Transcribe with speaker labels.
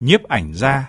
Speaker 1: nhiếp ảnh gia